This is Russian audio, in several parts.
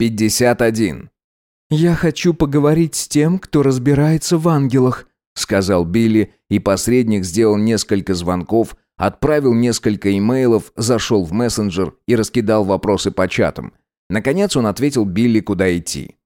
51. «Я хочу поговорить с тем, кто разбирается в ангелах», сказал Билли, и посредник сделал несколько звонков, отправил несколько имейлов, зашел в мессенджер и раскидал вопросы по чатам. Наконец он ответил Билли, куда идти.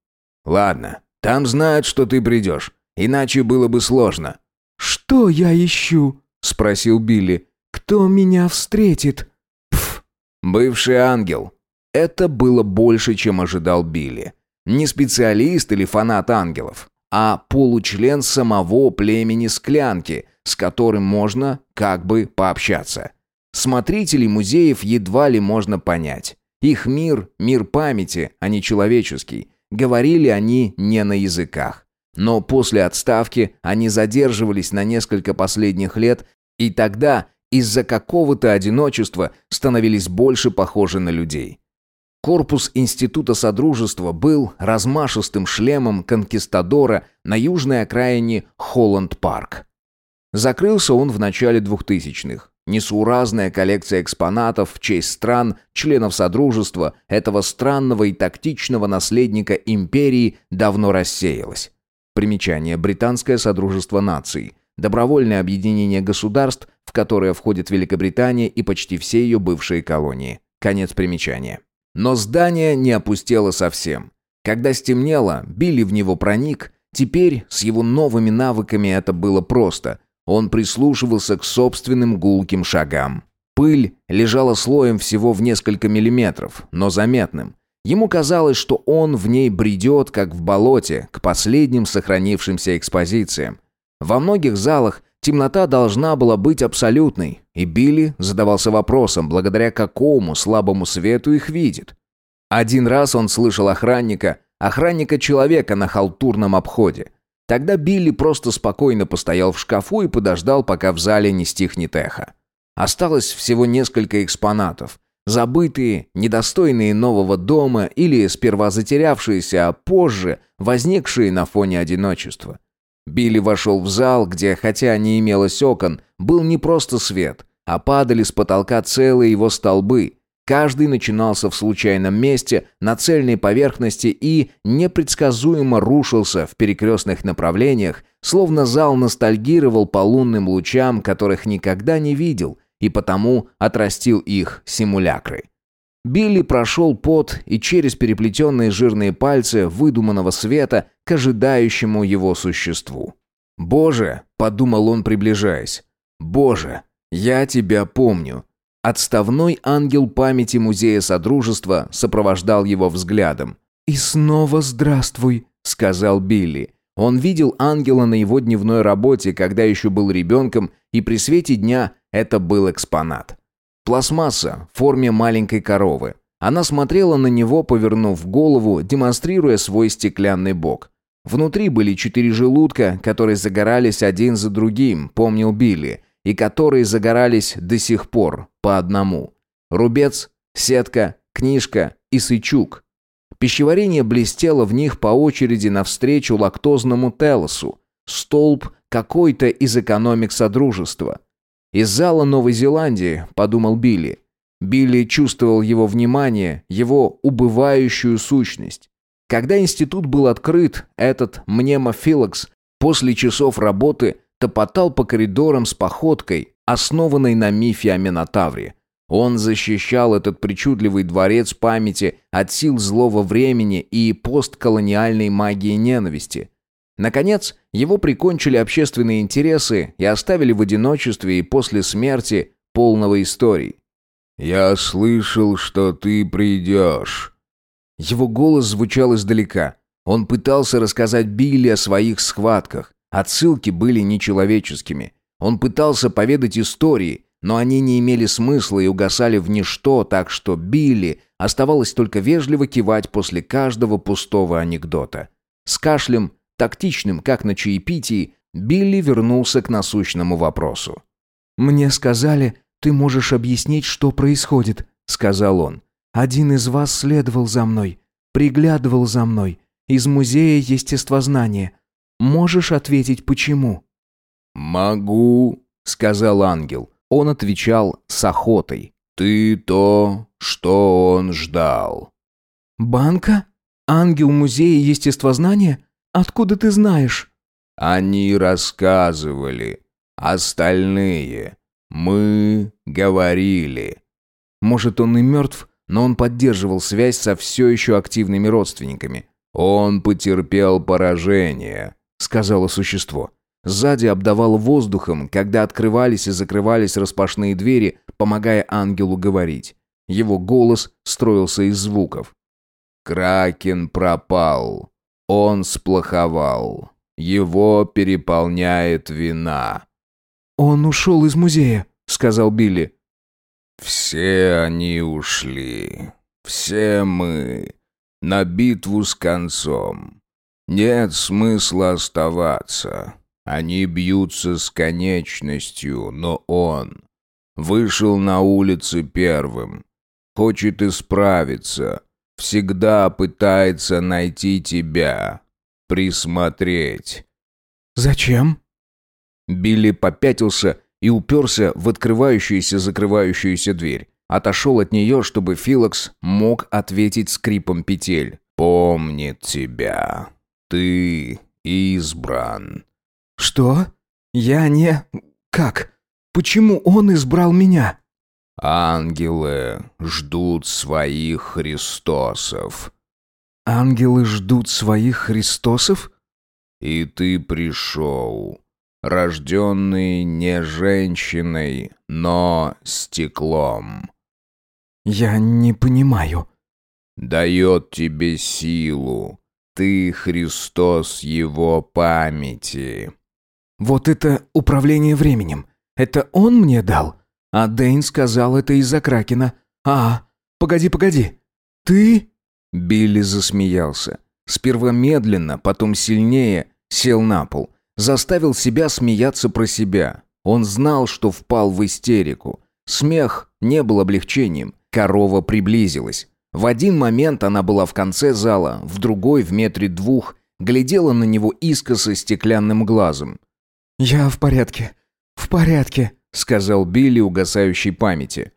«Ладно, там знают, что ты придешь, иначе было бы сложно». «Что я ищу?» – спросил Билли. «Кто меня встретит?» «Пф, бывший ангел». Это было больше, чем ожидал Билли. Не специалист или фанат ангелов, а получлен самого племени Склянки, с которым можно как бы пообщаться. Смотрителей музеев едва ли можно понять. Их мир – мир памяти, а не человеческий. Говорили они не на языках. Но после отставки они задерживались на несколько последних лет, и тогда из-за какого-то одиночества становились больше похожи на людей. Корпус Института Содружества был размашистым шлемом конкистадора на южной окраине Холланд-парк. Закрылся он в начале 2000-х. Несуразная коллекция экспонатов в честь стран, членов Содружества, этого странного и тактичного наследника империи давно рассеялась. Примечание. Британское Содружество наций. Добровольное объединение государств, в которое входит Великобритания и почти все ее бывшие колонии. Конец примечания. Но здание не опустело совсем. Когда стемнело, Билли в него проник. Теперь с его новыми навыками это было просто. Он прислушивался к собственным гулким шагам. Пыль лежала слоем всего в несколько миллиметров, но заметным. Ему казалось, что он в ней бредет, как в болоте, к последним сохранившимся экспозициям. Во многих залах темнота должна была быть абсолютной, и Билли задавался вопросом, благодаря какому слабому свету их видит. Один раз он слышал охранника, охранника-человека на халтурном обходе. Тогда Билли просто спокойно постоял в шкафу и подождал, пока в зале не стихнет эхо. Осталось всего несколько экспонатов. Забытые, недостойные нового дома или сперва затерявшиеся, а позже возникшие на фоне одиночества. Билли вошел в зал, где, хотя не имелось окон, был не просто свет, а падали с потолка целые его столбы. Каждый начинался в случайном месте, на цельной поверхности и непредсказуемо рушился в перекрестных направлениях, словно зал ностальгировал по лунным лучам, которых никогда не видел, и потому отрастил их симулякры. Билли прошел пот и через переплетенные жирные пальцы выдуманного света к ожидающему его существу. «Боже!» — подумал он, приближаясь. «Боже, я тебя помню!» Отставной ангел памяти Музея Содружества сопровождал его взглядом. «И снова здравствуй», — сказал Билли. Он видел ангела на его дневной работе, когда еще был ребенком, и при свете дня это был экспонат. Пластмасса в форме маленькой коровы. Она смотрела на него, повернув голову, демонстрируя свой стеклянный бок. Внутри были четыре желудка, которые загорались один за другим, помнил Билли, и которые загорались до сих пор, по одному. Рубец, сетка, книжка и сычук. Пищеварение блестело в них по очереди навстречу лактозному телосу. Столб какой-то из экономик Содружества. «Из зала Новой Зеландии», — подумал Билли. Билли чувствовал его внимание, его убывающую сущность. Когда институт был открыт, этот мнемофилокс после часов работы топотал по коридорам с походкой, основанной на мифе о Минотавре. Он защищал этот причудливый дворец памяти от сил злого времени и постколониальной магии ненависти. Наконец, его прикончили общественные интересы и оставили в одиночестве и после смерти полного истории. «Я слышал, что ты придешь». Его голос звучал издалека. Он пытался рассказать Билли о своих схватках. Отсылки были нечеловеческими. Он пытался поведать истории, но они не имели смысла и угасали в ничто, так что Билли оставалось только вежливо кивать после каждого пустого анекдота. С кашлем Тактичным, как на чаепитии, Билли вернулся к насущному вопросу. «Мне сказали, ты можешь объяснить, что происходит», — сказал он. «Один из вас следовал за мной, приглядывал за мной, из музея естествознания. Можешь ответить, почему?» «Могу», — сказал ангел. Он отвечал с охотой. «Ты то, что он ждал». «Банка?» ангел музея естествознания? Откуда ты знаешь?» «Они рассказывали. Остальные. Мы говорили». Может, он и мертв, но он поддерживал связь со все еще активными родственниками. «Он потерпел поражение», — сказала существо. Сзади обдавало воздухом, когда открывались и закрывались распашные двери, помогая ангелу говорить. Его голос строился из звуков. «Кракен пропал. Он сплоховал. Его переполняет вина». «Он ушел из музея», — сказал Билли. «Все они ушли. Все мы. На битву с концом. Нет смысла оставаться. Они бьются с конечностью, но он вышел на улицы первым. Хочет исправиться. Всегда пытается найти тебя. Присмотреть. «Зачем?» Билли попятился и уперся в открывающуюся-закрывающуюся дверь. Отошел от нее, чтобы Филокс мог ответить скрипом петель. «Помнит тебя. Ты избран. «Что? Я не... Как? Почему он избрал меня?» «Ангелы ждут своих Христосов». «Ангелы ждут своих Христосов?» «И ты пришел, рожденный не женщиной, но стеклом». «Я не понимаю». «Дает тебе силу. Ты Христос его памяти». Вот это управление временем. Это он мне дал? А Дэйн сказал это из-за Кракена. А, погоди, погоди. Ты? Билли засмеялся. Сперва медленно, потом сильнее, сел на пол. Заставил себя смеяться про себя. Он знал, что впал в истерику. Смех не был облегчением. Корова приблизилась. В один момент она была в конце зала, в другой, в метре двух, глядела на него искоса стеклянным глазом. «Я в порядке. В порядке», — сказал Билли угасающей памяти.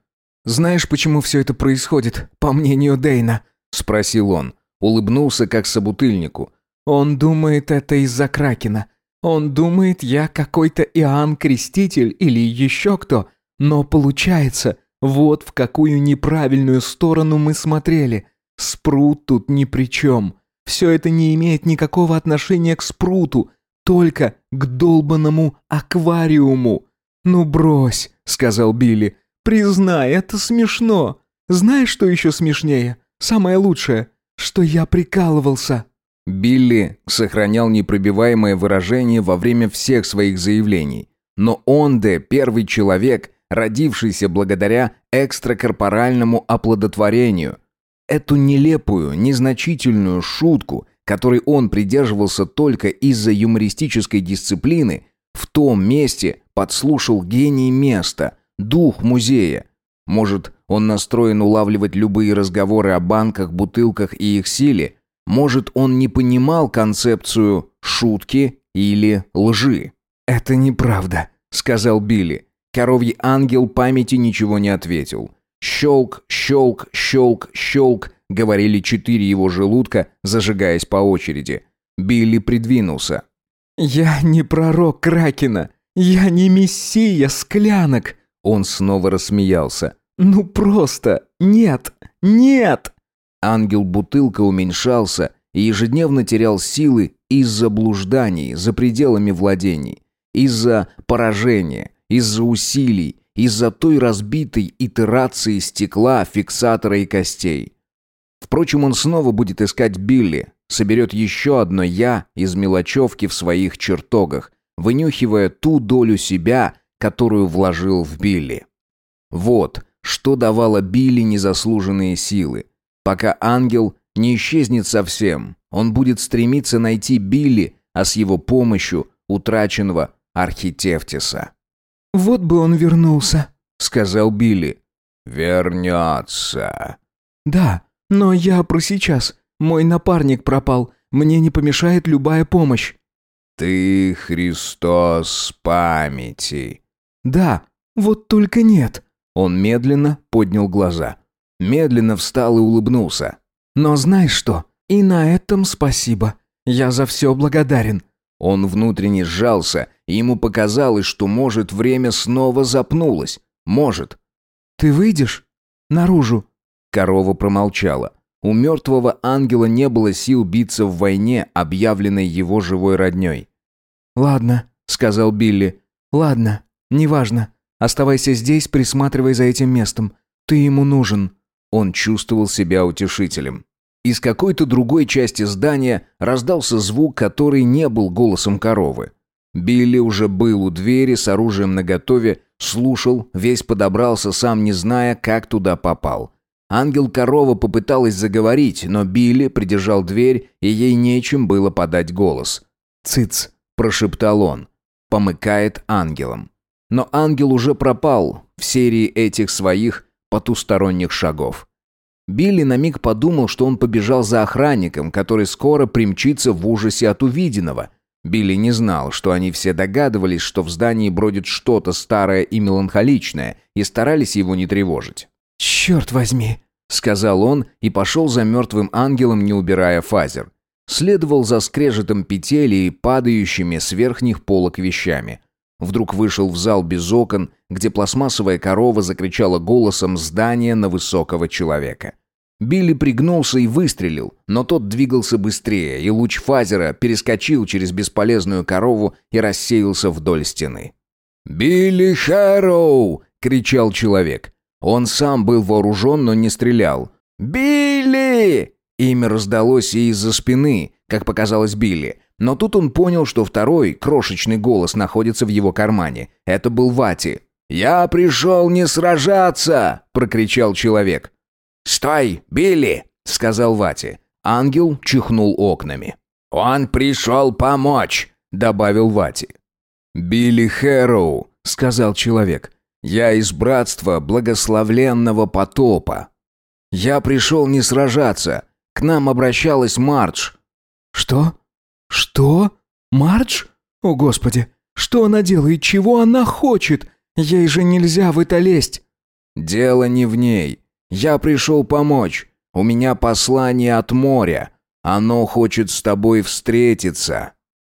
«Знаешь, почему все это происходит, по мнению Дейна?» — спросил он. Улыбнулся, как собутыльнику. «Он думает, это из-за Кракена. Он думает, я какой-то Иоанн Креститель или еще кто. Но получается, вот в какую неправильную сторону мы смотрели. Спрут тут ни при чем. Все это не имеет никакого отношения к Спруту только к долбанному аквариуму. Ну брось, сказал Билли. Признай, это смешно. Знаешь, что еще смешнее? Самое лучшее, что я прикалывался. Билли сохранял непробиваемое выражение во время всех своих заявлений. Но он, де первый человек, родившийся благодаря экстракорпоральному оплодотворению. Эту нелепую, незначительную шутку которой он придерживался только из-за юмористической дисциплины, в том месте подслушал гений места, дух музея. Может, он настроен улавливать любые разговоры о банках, бутылках и их силе. Может, он не понимал концепцию шутки или лжи. «Это неправда», — сказал Билли. Коровий ангел памяти ничего не ответил. Щелк, щелк, щелк, щелк говорили четыре его желудка, зажигаясь по очереди. Билли придвинулся. «Я не пророк Кракена! Я не мессия склянок!» Он снова рассмеялся. «Ну просто! Нет! Нет!» Ангел-бутылка уменьшался и ежедневно терял силы из-за блужданий за пределами владений, из-за поражения, из-за усилий, из-за той разбитой итерации стекла, фиксатора и костей. Впрочем, он снова будет искать Билли, соберет еще одно «я» из мелочевки в своих чертогах, вынюхивая ту долю себя, которую вложил в Билли. Вот, что давало Билли незаслуженные силы. Пока ангел не исчезнет совсем, он будет стремиться найти Билли, а с его помощью утраченного Архитевтиса. «Вот бы он вернулся», — сказал Билли. «Вернется». «Да, но я про сейчас. Мой напарник пропал. Мне не помешает любая помощь». «Ты Христос памяти». «Да, вот только нет». Он медленно поднял глаза. Медленно встал и улыбнулся. «Но знаешь что? «И на этом спасибо. Я за все благодарен». Он внутренне сжался, и ему показалось, что, может, время снова запнулось. Может. «Ты выйдешь? Наружу?» Корова промолчала. У мертвого ангела не было сил биться в войне, объявленной его живой родней. «Ладно», — сказал Билли. «Ладно, неважно. Оставайся здесь, присматривай за этим местом. Ты ему нужен». Он чувствовал себя утешителем. Из какой-то другой части здания раздался звук, который не был голосом коровы. Билли уже был у двери с оружием наготове, слушал, весь подобрался, сам не зная, как туда попал. Ангел-корова попыталась заговорить, но Билли придержал дверь, и ей нечем было подать голос. «Цыц!» – прошептал он. Помыкает ангелом. Но ангел уже пропал в серии этих своих потусторонних шагов. Билли на миг подумал, что он побежал за охранником, который скоро примчится в ужасе от увиденного. Билли не знал, что они все догадывались, что в здании бродит что-то старое и меланхоличное, и старались его не тревожить. «Черт возьми!» — сказал он и пошел за мертвым ангелом, не убирая фазер. Следовал за скрежетом петель и падающими с верхних полок вещами. Вдруг вышел в зал без окон, где пластмассовая корова закричала голосом здания на высокого человека. Билли пригнулся и выстрелил, но тот двигался быстрее, и луч фазера перескочил через бесполезную корову и рассеялся вдоль стены. «Билли Хэроу!» — кричал человек. Он сам был вооружен, но не стрелял. «Билли!» Имя раздалось и из-за спины, как показалось Билли. Но тут он понял, что второй, крошечный голос находится в его кармане. Это был Вати. «Я пришел не сражаться!» – прокричал человек. «Стой, Билли!» – сказал Вати. Ангел чихнул окнами. «Он пришел помочь!» – добавил Вати. «Билли Хэроу», – сказал человек. «Я из братства благословленного потопа. Я пришел не сражаться. К нам обращалась Мардж». «Что? Что? Мардж? О, Господи! Что она делает? Чего она хочет? Ей же нельзя в это лезть!» «Дело не в ней. Я пришел помочь. У меня послание от моря. Оно хочет с тобой встретиться».